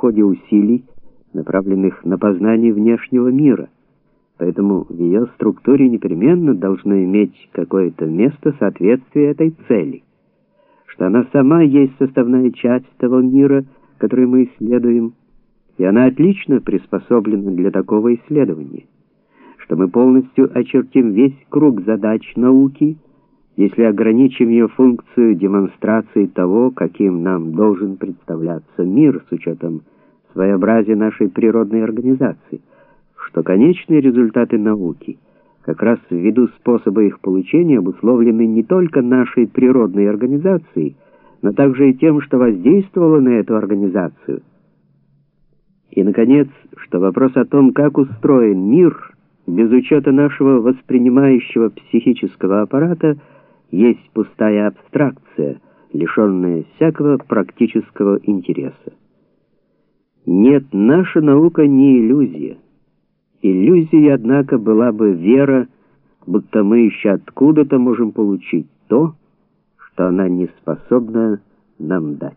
ходе усилий, направленных на познание внешнего мира. Поэтому в ее структуре непременно должно иметь какое-то место соответствие этой цели, что она сама есть составная часть того мира, который мы исследуем, и она отлично приспособлена для такого исследования, что мы полностью очертим весь круг задач науки, если ограничим ее функцию демонстрации того, каким нам должен представляться мир с учетом своеобразия нашей природной организации, что конечные результаты науки, как раз ввиду способа их получения, обусловлены не только нашей природной организацией, но также и тем, что воздействовало на эту организацию. И, наконец, что вопрос о том, как устроен мир, без учета нашего воспринимающего психического аппарата, есть пустая абстракция, лишенная всякого практического интереса. Нет, наша наука не иллюзия. Иллюзией, однако, была бы вера, будто мы еще откуда-то можем получить то, что она не способна нам дать.